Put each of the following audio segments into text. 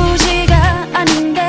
부지가 아닌가?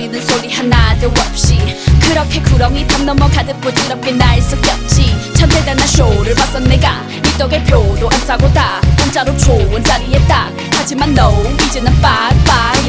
거리는 소리 하나도 없이. 그렇게 구렁이 담 넘어가듯 부드럽게 날 속였지. 참 대단한 쇼를 봤어 내가. 이렇게 표도 안 사고 다. 공짜로 좋은 자리에 딱. 하지만 너 이제는 빡빡.